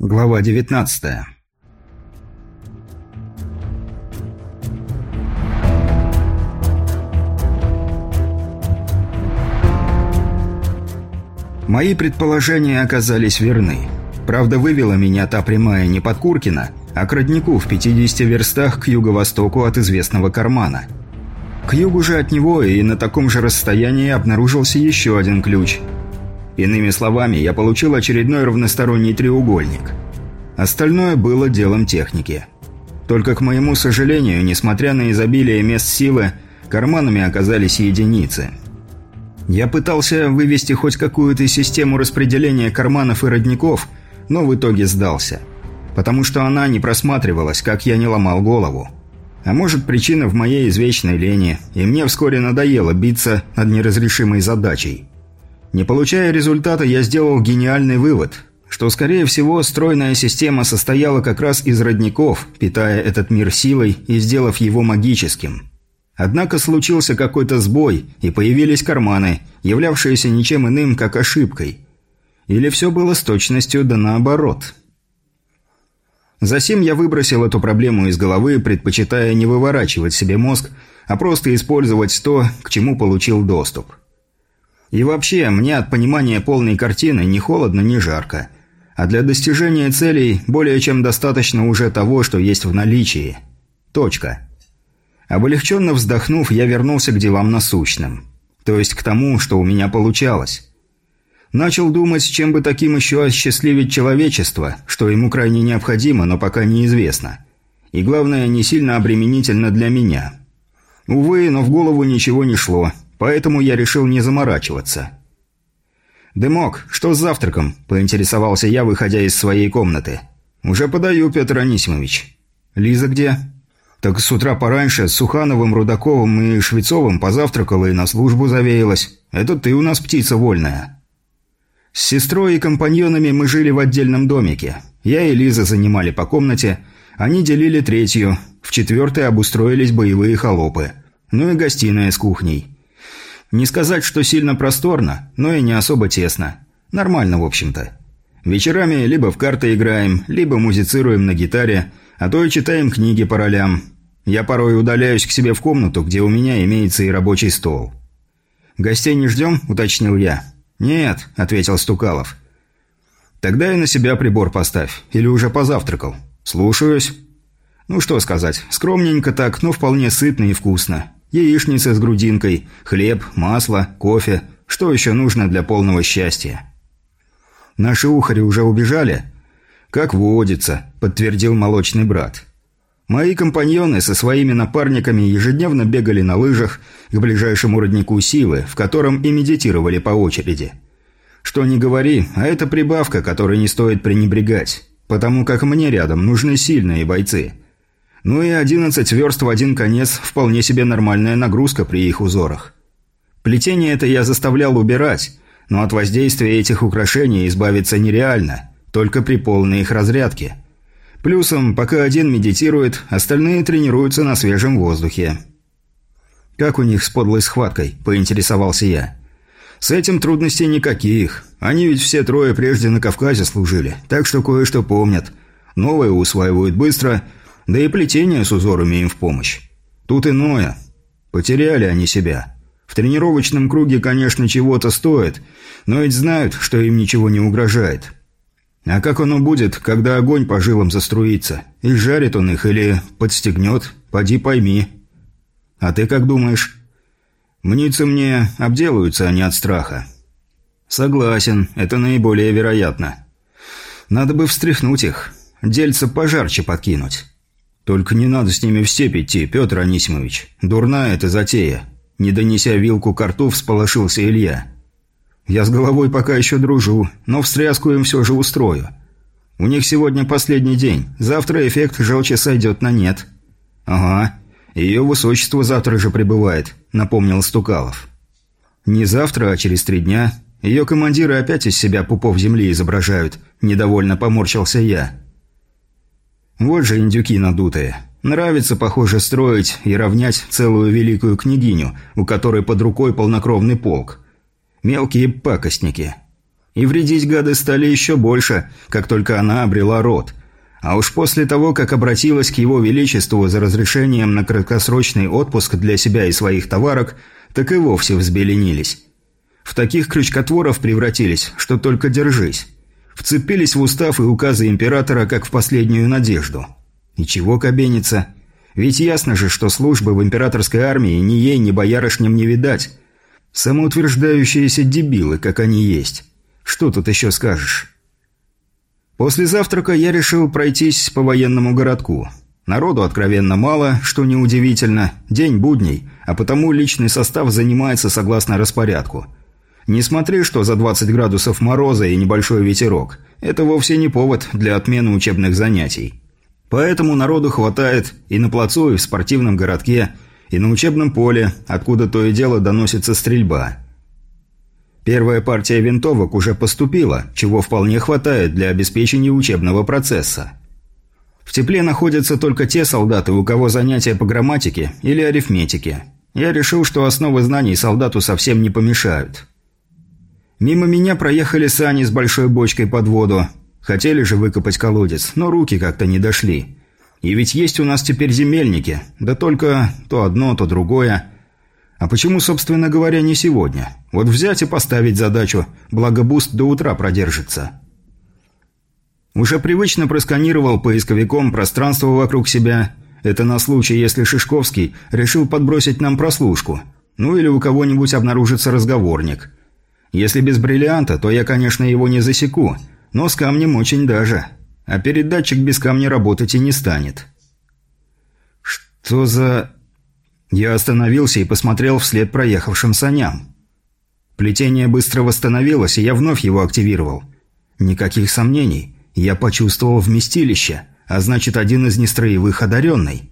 Глава 19 Мои предположения оказались верны. Правда, вывела меня та прямая не под Куркина, а к роднику в 50 верстах к юго-востоку от известного кармана. К югу же от него и на таком же расстоянии обнаружился еще один ключ – Иными словами, я получил очередной равносторонний треугольник. Остальное было делом техники. Только, к моему сожалению, несмотря на изобилие мест силы, карманами оказались единицы. Я пытался вывести хоть какую-то систему распределения карманов и родников, но в итоге сдался. Потому что она не просматривалась, как я не ломал голову. А может, причина в моей извечной лени, и мне вскоре надоело биться над неразрешимой задачей. Не получая результата, я сделал гениальный вывод, что, скорее всего, стройная система состояла как раз из родников, питая этот мир силой и сделав его магическим. Однако случился какой-то сбой, и появились карманы, являвшиеся ничем иным, как ошибкой. Или все было с точностью да наоборот. Засим я выбросил эту проблему из головы, предпочитая не выворачивать себе мозг, а просто использовать то, к чему получил доступ – и вообще, мне от понимания полной картины ни холодно, ни жарко. А для достижения целей более чем достаточно уже того, что есть в наличии. Точка. Облегченно вздохнув, я вернулся к делам насущным. То есть к тому, что у меня получалось. Начал думать, чем бы таким еще осчастливить человечество, что ему крайне необходимо, но пока неизвестно. И главное, не сильно обременительно для меня. Увы, но в голову ничего не шло – Поэтому я решил не заморачиваться. «Дымок, что с завтраком?» – поинтересовался я, выходя из своей комнаты. «Уже подаю, Петр Анисимович». «Лиза где?» «Так с утра пораньше с Сухановым, Рудаковым и Швецовым позавтракала и на службу завеялась. Это ты у нас птица вольная». С сестрой и компаньонами мы жили в отдельном домике. Я и Лиза занимали по комнате, они делили третью, в четвертой обустроились боевые холопы. Ну и гостиная с кухней. Не сказать, что сильно просторно, но и не особо тесно. Нормально, в общем-то. Вечерами либо в карты играем, либо музицируем на гитаре, а то и читаем книги по ролям. Я порой удаляюсь к себе в комнату, где у меня имеется и рабочий стол. «Гостей не ждем?» – уточнил я. «Нет», – ответил Стукалов. «Тогда и на себя прибор поставь. Или уже позавтракал?» «Слушаюсь». «Ну что сказать, скромненько так, но вполне сытно и вкусно. Яичница с грудинкой, хлеб, масло, кофе. Что еще нужно для полного счастья? Наши ухари уже убежали? Как водится, подтвердил молочный брат. Мои компаньоны со своими напарниками ежедневно бегали на лыжах к ближайшему роднику силы, в котором и медитировали по очереди. Что ни говори, а это прибавка, которой не стоит пренебрегать, потому как мне рядом нужны сильные бойцы – ну и 11 верст в один конец – вполне себе нормальная нагрузка при их узорах. Плетение это я заставлял убирать, но от воздействия этих украшений избавиться нереально, только при полной их разрядке. Плюсом, пока один медитирует, остальные тренируются на свежем воздухе. «Как у них с подлой схваткой?» – поинтересовался я. «С этим трудностей никаких. Они ведь все трое прежде на Кавказе служили, так что кое-что помнят. Новое усваивают быстро – да и плетение с узорами им в помощь. Тут иное. Потеряли они себя. В тренировочном круге, конечно, чего-то стоит, но ведь знают, что им ничего не угрожает. А как оно будет, когда огонь по жилам заструится? И жарит он их или подстегнет? Поди пойми. А ты как думаешь? Мнится мне, обделаются они от страха. Согласен, это наиболее вероятно. Надо бы встряхнуть их, дельца пожарче подкинуть. «Только не надо с ними в степь идти, Петр Анисимович. Дурная эта затея». Не донеся вилку к рту, всполошился Илья. «Я с головой пока еще дружу, но встряску им все же устрою. У них сегодня последний день, завтра эффект желчи сойдет на нет». «Ага, ее высочество завтра же прибывает», — напомнил Стукалов. «Не завтра, а через три дня. Ее командиры опять из себя пупов земли изображают», — недовольно поморщился я. Вот же индюки надутые. Нравится, похоже, строить и равнять целую великую княгиню, у которой под рукой полнокровный полк. Мелкие пакостники. И вредить гады стали еще больше, как только она обрела рот. А уж после того, как обратилась к его величеству за разрешением на краткосрочный отпуск для себя и своих товарок, так и вовсе взбеленились. В таких крючкотворов превратились, что только держись. Вцепились в устав и указы императора, как в последнюю надежду. И чего кабениться? Ведь ясно же, что службы в императорской армии ни ей, ни боярышням не видать. Самоутверждающиеся дебилы, как они есть. Что тут еще скажешь? После завтрака я решил пройтись по военному городку. Народу откровенно мало, что неудивительно. День будний, а потому личный состав занимается согласно распорядку. Не смотри, что за 20 градусов мороза и небольшой ветерок. Это вовсе не повод для отмены учебных занятий. Поэтому народу хватает и на плацу, и в спортивном городке, и на учебном поле, откуда то и дело доносится стрельба. Первая партия винтовок уже поступила, чего вполне хватает для обеспечения учебного процесса. В тепле находятся только те солдаты, у кого занятия по грамматике или арифметике. Я решил, что основы знаний солдату совсем не помешают. Мимо меня проехали сани с большой бочкой под воду. Хотели же выкопать колодец, но руки как-то не дошли. И ведь есть у нас теперь земельники, да только то одно, то другое. А почему, собственно говоря, не сегодня? Вот взять и поставить задачу, благо буст до утра продержится. Уже привычно просканировал поисковиком пространство вокруг себя. Это на случай, если Шишковский решил подбросить нам прослушку. Ну или у кого-нибудь обнаружится разговорник. Если без бриллианта, то я, конечно, его не засеку, но с камнем очень даже а передатчик без камня работать и не станет. «Что за...» Я остановился и посмотрел вслед проехавшим саням. Плетение быстро восстановилось, и я вновь его активировал. Никаких сомнений. Я почувствовал вместилище, а значит, один из нестроевых одаренный.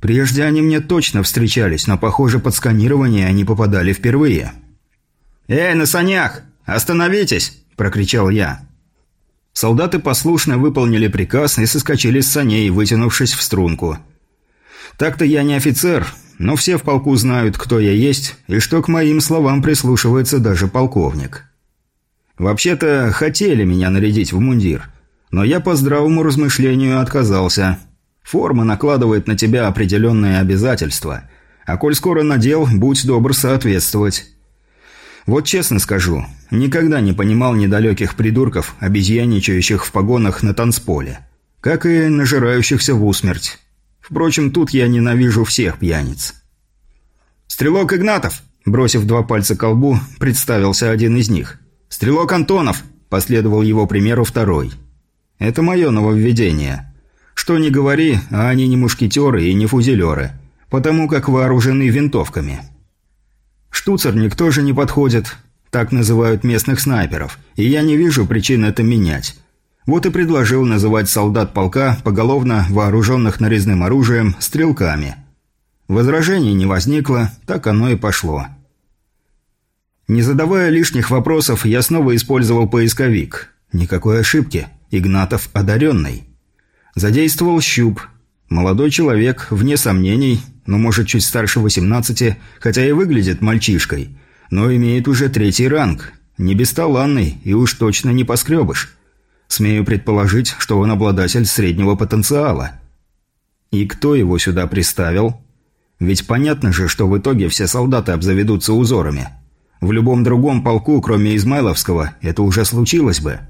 Прежде они мне точно встречались, но, похоже, под сканирование они попадали впервые. «Эй, на санях! Остановитесь!» – прокричал я. Солдаты послушно выполнили приказ и соскочили с саней, вытянувшись в струнку. Так-то я не офицер, но все в полку знают, кто я есть, и что к моим словам прислушивается даже полковник. Вообще-то, хотели меня нарядить в мундир, но я по здравому размышлению отказался. Форма накладывает на тебя определенные обязательства, а коль скоро надел, будь добр соответствовать. Вот честно скажу, никогда не понимал недалеких придурков, обезьяничающих в погонах на танцполе. Как и нажирающихся в усмерть. Впрочем, тут я ненавижу всех пьяниц. «Стрелок Игнатов!» Бросив два пальца к колбу, представился один из них. «Стрелок Антонов!» Последовал его примеру второй. «Это мое нововведение. Что ни говори, а они не мушкетеры и не фузелеры, потому как вооружены винтовками». Штуцерник тоже не подходит, так называют местных снайперов, и я не вижу причин это менять. Вот и предложил называть солдат полка, поголовно вооруженных нарезным оружием, стрелками. Возражений не возникло, так оно и пошло. Не задавая лишних вопросов, я снова использовал поисковик. Никакой ошибки. Игнатов одаренный. Задействовал щуп. Молодой человек, вне сомнений, но может чуть старше 18, хотя и выглядит мальчишкой, но имеет уже третий ранг, не бесталанный и уж точно не поскребыш. Смею предположить, что он обладатель среднего потенциала. И кто его сюда приставил? Ведь понятно же, что в итоге все солдаты обзаведутся узорами. В любом другом полку, кроме Измайловского, это уже случилось бы.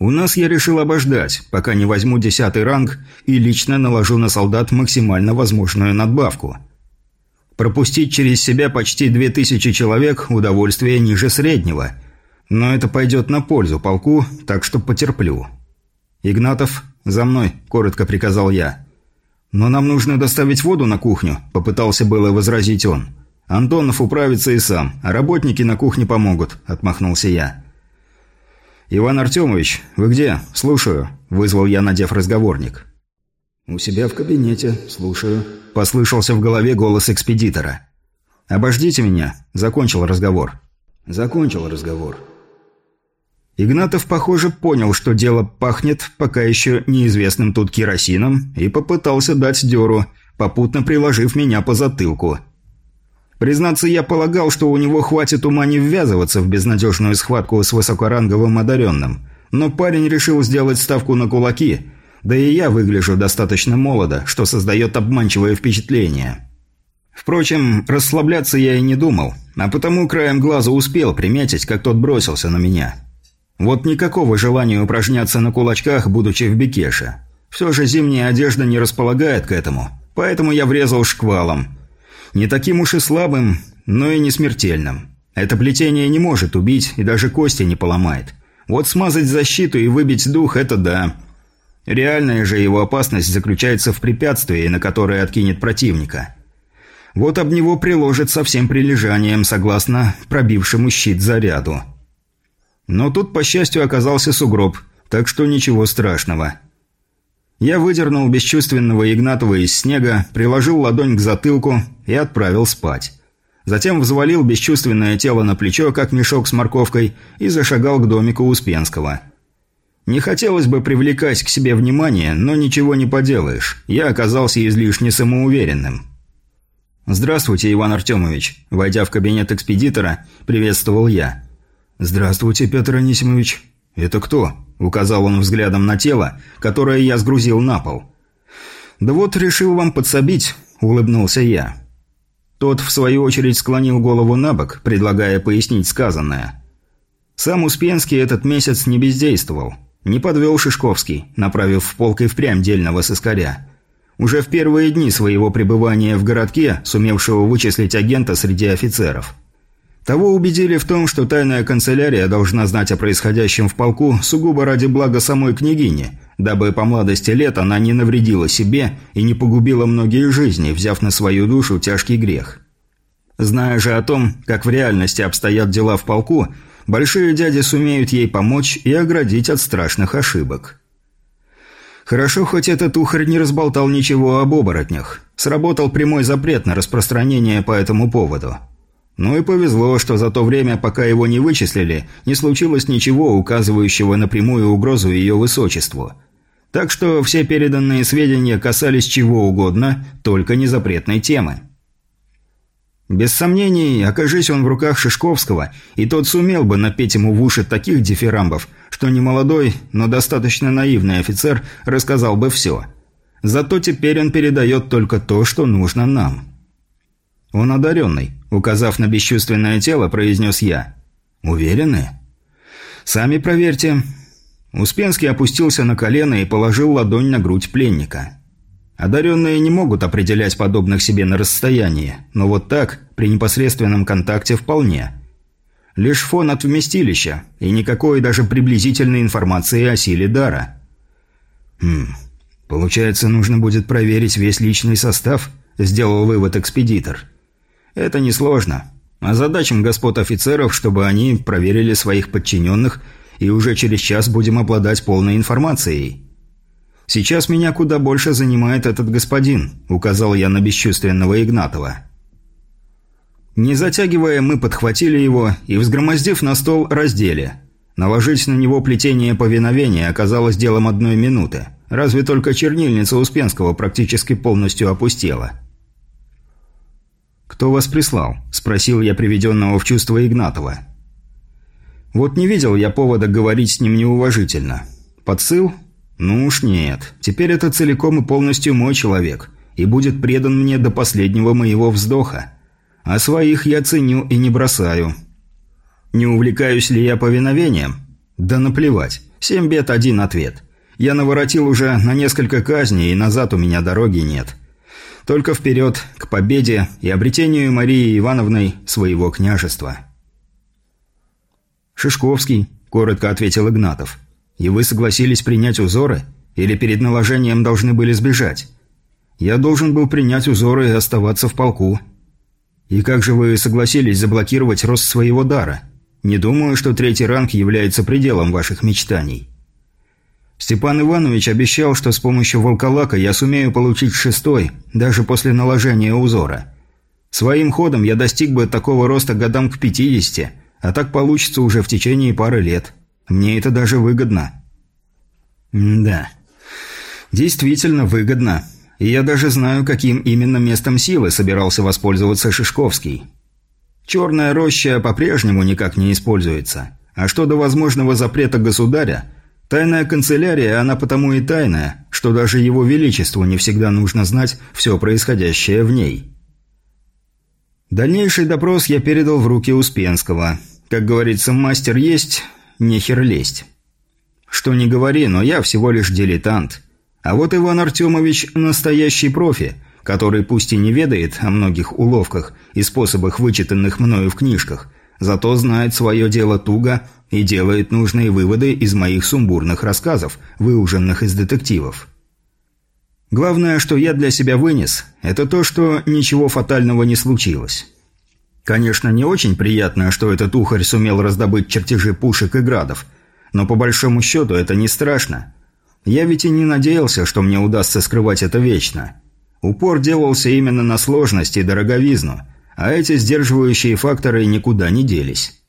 У нас я решил обождать, пока не возьму десятый ранг и лично наложу на солдат максимально возможную надбавку. Пропустить через себя почти две тысячи человек – удовольствие ниже среднего. Но это пойдет на пользу полку, так что потерплю. «Игнатов, за мной», – коротко приказал я. «Но нам нужно доставить воду на кухню», – попытался было возразить он. «Антонов управится и сам, а работники на кухне помогут», – отмахнулся я. «Иван Артемович, вы где? Слушаю», – вызвал я, надев разговорник. «У себя в кабинете. Слушаю», – послышался в голове голос экспедитора. «Обождите меня», – закончил разговор. «Закончил разговор». Игнатов, похоже, понял, что дело пахнет пока еще неизвестным тут керосином, и попытался дать дёру, попутно приложив меня по затылку. Признаться, я полагал, что у него хватит ума не ввязываться в безнадежную схватку с высокоранговым одаренным. Но парень решил сделать ставку на кулаки, да и я выгляжу достаточно молодо, что создает обманчивое впечатление. Впрочем, расслабляться я и не думал, а потому краем глаза успел приметить, как тот бросился на меня. Вот никакого желания упражняться на кулачках, будучи в бекеше. Все же зимняя одежда не располагает к этому, поэтому я врезал шквалом. Не таким уж и слабым, но и не смертельным. Это плетение не может убить и даже кости не поломает. Вот смазать защиту и выбить дух – это да. Реальная же его опасность заключается в препятствии, на которое откинет противника. Вот об него приложит со всем прилежанием, согласно пробившему щит заряду. Но тут, по счастью, оказался сугроб, так что ничего страшного. Я выдернул бесчувственного Игнатова из снега, приложил ладонь к затылку и отправил спать. Затем взвалил бесчувственное тело на плечо, как мешок с морковкой, и зашагал к домику Успенского. Не хотелось бы привлекать к себе внимание, но ничего не поделаешь. Я оказался излишне самоуверенным. «Здравствуйте, Иван Артемович», – войдя в кабинет экспедитора, приветствовал я. «Здравствуйте, Петр Анисимович. Это кто?» – указал он взглядом на тело, которое я сгрузил на пол. «Да вот решил вам подсобить», – улыбнулся я. Тот, в свою очередь, склонил голову на бок, предлагая пояснить сказанное. Сам Успенский этот месяц не бездействовал. Не подвел Шишковский, направив в полк и впрямь дельного сыскаря. Уже в первые дни своего пребывания в городке, сумевшего вычислить агента среди офицеров. Того убедили в том, что тайная канцелярия должна знать о происходящем в полку сугубо ради блага самой княгини, дабы по младости лет она не навредила себе и не погубила многие жизни, взяв на свою душу тяжкий грех. Зная же о том, как в реальности обстоят дела в полку, большие дяди сумеют ей помочь и оградить от страшных ошибок. Хорошо, хоть этот ухарь не разболтал ничего об оборотнях. Сработал прямой запрет на распространение по этому поводу. Ну и повезло, что за то время, пока его не вычислили, не случилось ничего, указывающего на прямую угрозу ее высочеству. Так что все переданные сведения касались чего угодно, только не запретной темы. Без сомнений, окажись он в руках Шишковского, и тот сумел бы напеть ему в уши таких дифирамбов, что немолодой, но достаточно наивный офицер рассказал бы все. Зато теперь он передает только то, что нужно нам. «Он одаренный», — указав на бесчувственное тело, произнес я. «Уверены?» «Сами проверьте». Успенский опустился на колено и положил ладонь на грудь пленника. Одаренные не могут определять подобных себе на расстоянии, но вот так, при непосредственном контакте вполне. Лишь фон от вместилища, и никакой даже приблизительной информации о силе дара. «Хм, получается, нужно будет проверить весь личный состав», – сделал вывод экспедитор. «Это несложно. А задачам господ офицеров, чтобы они проверили своих подчиненных, и уже через час будем обладать полной информацией». «Сейчас меня куда больше занимает этот господин», – указал я на бесчувственного Игнатова. Не затягивая, мы подхватили его и, взгромоздив на стол, раздели. Наложить на него плетение повиновения оказалось делом одной минуты. Разве только чернильница Успенского практически полностью опустела. «Кто вас прислал?» – спросил я приведенного в чувство Игнатова. «Вот не видел я повода говорить с ним неуважительно. Подсыл? «Ну уж нет. Теперь это целиком и полностью мой человек, и будет предан мне до последнего моего вздоха. А своих я ценю и не бросаю. Не увлекаюсь ли я повиновением? Да наплевать. Семь бед, один ответ. Я наворотил уже на несколько казней, и назад у меня дороги нет. Только вперед, к победе и обретению Марии Ивановной своего княжества». «Шишковский», – коротко ответил Игнатов. И вы согласились принять узоры? Или перед наложением должны были сбежать? Я должен был принять узоры и оставаться в полку. И как же вы согласились заблокировать рост своего дара? Не думаю, что третий ранг является пределом ваших мечтаний. Степан Иванович обещал, что с помощью волколака я сумею получить шестой, даже после наложения узора. Своим ходом я достиг бы такого роста годам к 50, а так получится уже в течение пары лет. Мне это даже выгодно». «Да, действительно выгодно. и я даже знаю, каким именно местом силы собирался воспользоваться Шишковский. Черная роща по-прежнему никак не используется. А что до возможного запрета государя, тайная канцелярия, она потому и тайная, что даже его величеству не всегда нужно знать все происходящее в ней. Дальнейший допрос я передал в руки Успенского. Как говорится, мастер есть, нехер лезть. Что не говори, но я всего лишь дилетант. А вот Иван Артемович – настоящий профи, который пусть и не ведает о многих уловках и способах, вычитанных мною в книжках, зато знает свое дело туго и делает нужные выводы из моих сумбурных рассказов, выуженных из детективов. Главное, что я для себя вынес, это то, что ничего фатального не случилось. Конечно, не очень приятно, что этот ухарь сумел раздобыть чертежи пушек и градов, но по большому счету это не страшно. Я ведь и не надеялся, что мне удастся скрывать это вечно. Упор делался именно на сложность и дороговизну – а эти сдерживающие факторы никуда не делись.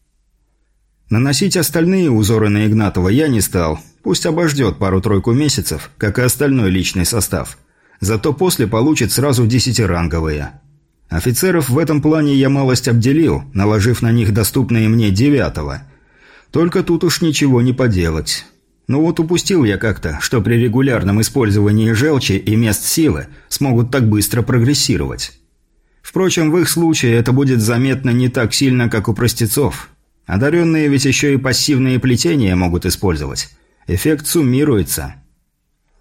Наносить остальные узоры на Игнатова я не стал, пусть обождет пару-тройку месяцев, как и остальной личный состав. Зато после получит сразу десятиранговые. Офицеров в этом плане я малость обделил, наложив на них доступные мне девятого. Только тут уж ничего не поделать. Ну вот упустил я как-то, что при регулярном использовании желчи и мест силы смогут так быстро прогрессировать. Впрочем, в их случае это будет заметно не так сильно, как у простецов. Одаренные ведь еще и пассивные плетения могут использовать. Эффект суммируется.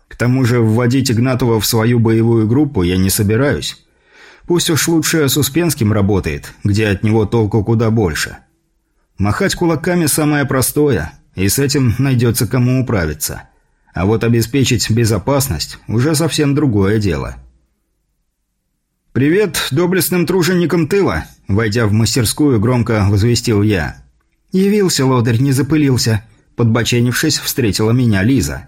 К тому же вводить Игнатова в свою боевую группу я не собираюсь. Пусть уж лучше с Успенским работает, где от него толку куда больше. Махать кулаками самое простое, и с этим найдется кому управиться. А вот обеспечить безопасность – уже совсем другое дело. «Привет доблестным труженикам тыла!» Войдя в мастерскую, громко возвестил я. «Явился, лодырь, не запылился!» Подбоченившись, встретила меня Лиза.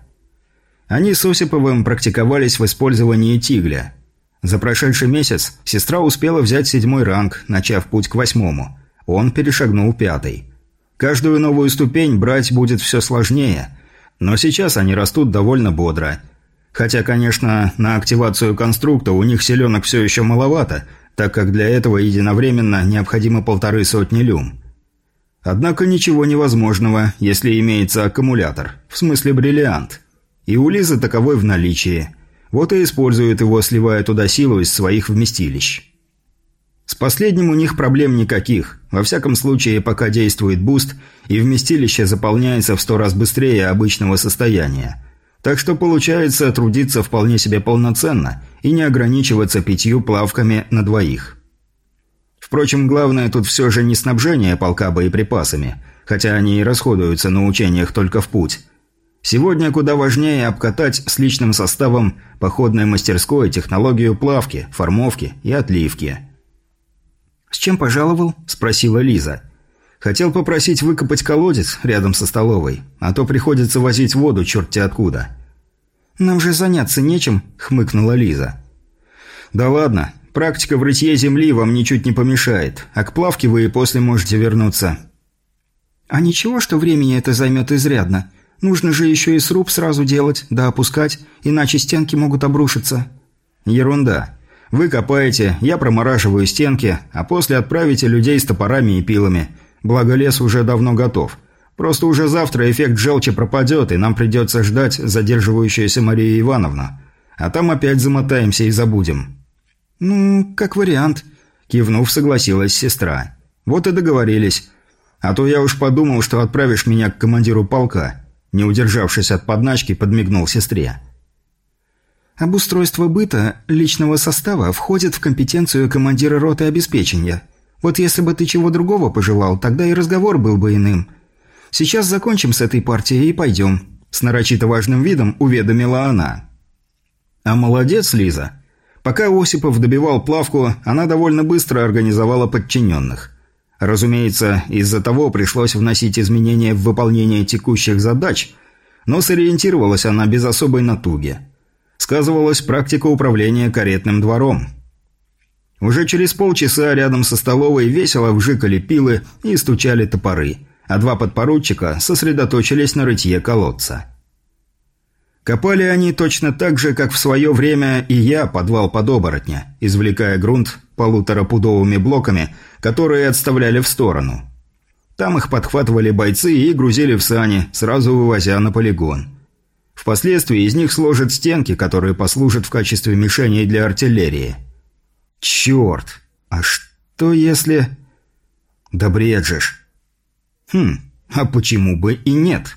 Они с Осиповым практиковались в использовании тигля. За прошедший месяц сестра успела взять седьмой ранг, начав путь к восьмому. Он перешагнул пятый. Каждую новую ступень брать будет все сложнее, но сейчас они растут довольно бодро – Хотя, конечно, на активацию конструкта у них селенок все еще маловато, так как для этого единовременно необходимо полторы сотни люм. Однако ничего невозможного, если имеется аккумулятор, в смысле бриллиант. И у Лизы таковой в наличии. Вот и используют его, сливая туда силу из своих вместилищ. С последним у них проблем никаких. Во всяком случае, пока действует буст, и вместилище заполняется в сто раз быстрее обычного состояния – так что получается трудиться вполне себе полноценно и не ограничиваться пятью плавками на двоих. Впрочем, главное тут все же не снабжение полка боеприпасами, хотя они и расходуются на учениях только в путь. Сегодня куда важнее обкатать с личным составом походной мастерской технологию плавки, формовки и отливки. «С чем пожаловал?» – спросила Лиза. Хотел попросить выкопать колодец рядом со столовой, а то приходится возить воду черти откуда. «Нам же заняться нечем», — хмыкнула Лиза. «Да ладно, практика в рытье земли вам ничуть не помешает, а к плавке вы и после можете вернуться». «А ничего, что времени это займет изрядно. Нужно же еще и сруб сразу делать, да опускать, иначе стенки могут обрушиться». «Ерунда. Вы копаете, я промораживаю стенки, а после отправите людей с топорами и пилами. Благо лес уже давно готов. Просто уже завтра эффект желчи пропадет, и нам придется ждать задерживающуюся Марию Ивановну. А там опять замотаемся и забудем». «Ну, как вариант», – кивнув, согласилась сестра. «Вот и договорились. А то я уж подумал, что отправишь меня к командиру полка». Не удержавшись от подначки, подмигнул сестре. «Обустройство быта личного состава входит в компетенцию командира роты обеспечения. Вот если бы ты чего другого пожелал, тогда и разговор был бы иным. Сейчас закончим с этой партией и пойдем», – с нарочито важным видом уведомила она. «А молодец, Лиза. Пока Осипов добивал плавку, она довольно быстро организовала подчиненных. Разумеется, из-за того пришлось вносить изменения в выполнение текущих задач, но сориентировалась она без особой натуги. Сказывалась практика управления каретным двором. Уже через полчаса рядом со столовой весело вжикали пилы и стучали топоры – а два подпоручика сосредоточились на рытье колодца. Копали они точно так же, как в свое время и я подвал под оборотня, извлекая грунт полуторапудовыми блоками, которые отставляли в сторону. Там их подхватывали бойцы и грузили в сани, сразу вывозя на полигон. Впоследствии из них сложат стенки, которые послужат в качестве мишеней для артиллерии. Черт! А что если... Да бред. Хм, а почему бы и нет?»